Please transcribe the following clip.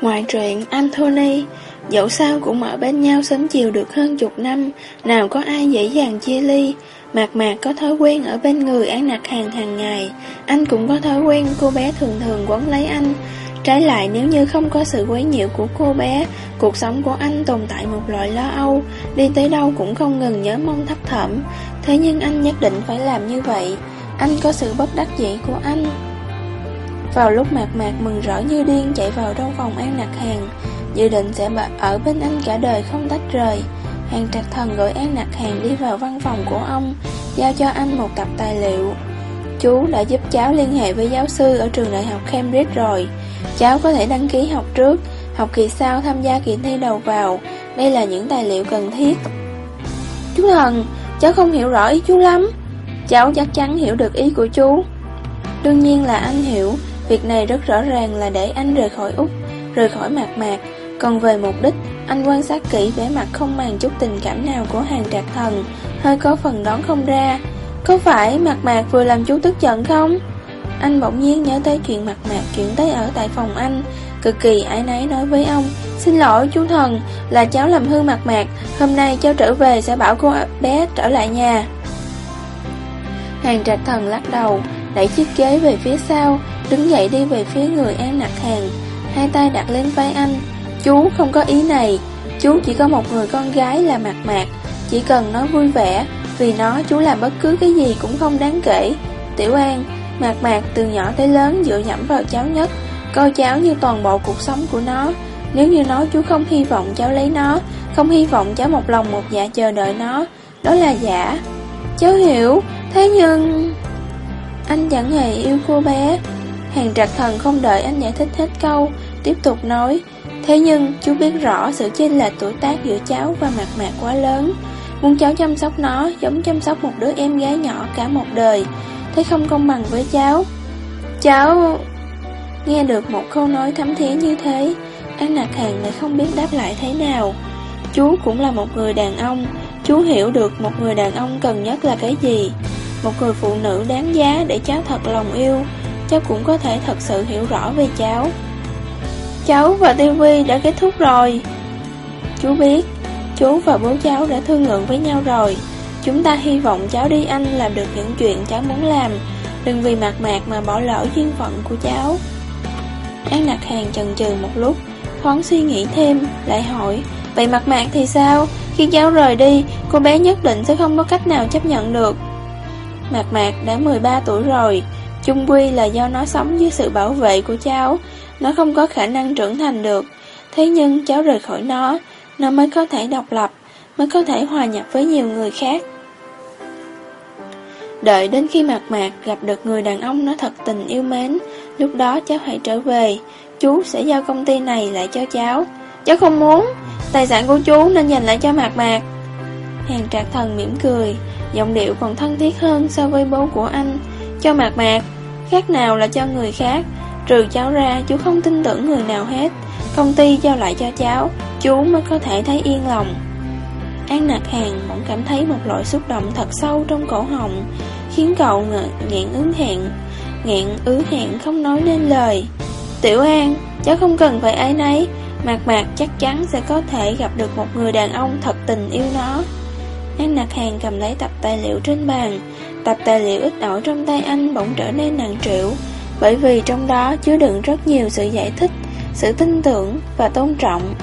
Ngoài truyện Anthony, dẫu sao cũng ở bên nhau sớm chiều được hơn chục năm, nào có ai dễ dàng chia ly. Mạc Mạc có thói quen ở bên người An nạc Hàng hàng ngày, anh cũng có thói quen cô bé thường thường quấn lấy anh. Trái lại nếu như không có sự quấy nhiễu của cô bé, cuộc sống của anh tồn tại một loại lo âu, đi tới đâu cũng không ngừng nhớ mong thấp thỏm. Thế nhưng anh nhất định phải làm như vậy, anh có sự bất đắc dĩ của anh. Vào lúc mạc mạc mừng rỡ như điên chạy vào trong phòng An Nặc Hàng, dự định sẽ ở bên anh cả đời không tách rời. Hàng trạc thần gọi An Nặc Hàng đi vào văn phòng của ông, giao cho anh một tập tài liệu. Chú đã giúp cháu liên hệ với giáo sư ở trường đại học Cambridge rồi. Cháu có thể đăng ký học trước, học kỳ sau tham gia kỳ thi đầu vào. Đây là những tài liệu cần thiết. Chú thần, cháu không hiểu rõ ý chú lắm. Cháu chắc chắn hiểu được ý của chú. Đương nhiên là anh hiểu, việc này rất rõ ràng là để anh rời khỏi Úc, rời khỏi mạc mạc. Còn về mục đích, anh quan sát kỹ vẻ mặt không màng chút tình cảm nào của hàng trạc thần, hơi có phần đón không ra. Có phải mạc mạc vừa làm chú tức giận không? Anh bỗng nhiên nhớ tới chuyện mặt mạc chuyển tới ở tại phòng anh Cực kỳ ái náy nói với ông Xin lỗi chú thần Là cháu làm hư mặt mạc Hôm nay cháu trở về sẽ bảo cô bé trở lại nhà Hàng trạch thần lắc đầu Đẩy chiếc ghế về phía sau Đứng dậy đi về phía người An Nặc Hàng. Hai tay đặt lên vai anh. Chú không có ý này. Chú chỉ có một người con gái là mạc mạc. Chỉ cần nó vui vẻ, Vì nó chú làm bất cứ cái gì cũng không đáng kể. Tiểu An, Mạc Mạc từ nhỏ tới lớn dựa nhẫm vào cháu nhất. Coi cháu như toàn bộ cuộc sống của nó. Nếu như nó chú không hy vọng cháu lấy nó, Không hy vọng cháu một lòng một dạ chờ đợi nó, Đó là giả. Cháu hiểu. Thế nhưng, Anh chẳng hề yêu cô bé. Hàng trạc thần không đợi anh giải thích hết câu Tiếp tục nói Thế nhưng chú biết rõ sự chênh lệch tuổi tác giữa cháu và mặt Mạc quá lớn Muốn cháu chăm sóc nó giống chăm sóc một đứa em gái nhỏ cả một đời thấy không công bằng với cháu. Cháu... Nghe được một câu nói thấm thía như thế, An Nạc Hàng lại không biết đáp lại thế nào. Chú cũng là một người đàn ông, chú hiểu được một người đàn ông cần nhất là cái gì. Một người phụ nữ đáng giá để cháu thật lòng yêu, cháu cũng có thể thật sự hiểu rõ về cháu. Cháu và TV đã kết thúc rồi. Chú biết, chú và bố cháu đã thương lượng với nhau rồi. Chúng ta hy vọng cháu đi Anh làm được những chuyện cháu muốn làm Đừng vì mặt mạc mà bỏ lỡ duyên phận của cháu An nặc hàng chần chừ một lúc Thoáng suy nghĩ thêm Lại hỏi Vậy mặt mạc thì sao Khi cháu rời đi Cô bé nhất định sẽ không có cách nào chấp nhận được Mạc Mạc đã 13 tuổi rồi Chung quy là do nó sống dưới sự bảo vệ của cháu Nó không có khả năng trưởng thành được Thế nhưng cháu rời khỏi nó Nó mới có thể độc lập Mới có thể hòa nhập với nhiều người khác Đợi đến khi mặt Mạc gặp được người đàn ông nó thật tình yêu mến, lúc đó cháu hãy trở về, chú sẽ giao công ty này lại cho cháu. Cháu không muốn, tài sản của chú nên dành lại cho mặt Mạc. Hàng trạc thần mỉm cười, giọng điệu còn thân thiết hơn so với bố của anh. Cho Mạc Mạc, khác nào là cho người khác, trừ cháu ra chú không tin tưởng người nào hết. Công ty giao lại cho cháu, chú mới có thể thấy yên lòng. An nạc hàng bỗng cảm thấy một loại xúc động thật sâu trong cổ họng, khiến cậu nghẹn ứng hẹn, nghẹn ứ hẹn không nói nên lời. Tiểu An, cháu không cần phải ái nấy, Mạc Mạc chắc chắn sẽ có thể gặp được một người đàn ông thật tình yêu nó. An nạc hàng cầm lấy tập tài liệu trên bàn, tập tài liệu ít ỏi trong tay anh bỗng trở nên nặng trĩu, bởi vì trong đó chứa đựng rất nhiều sự giải thích, sự tin tưởng và tôn trọng.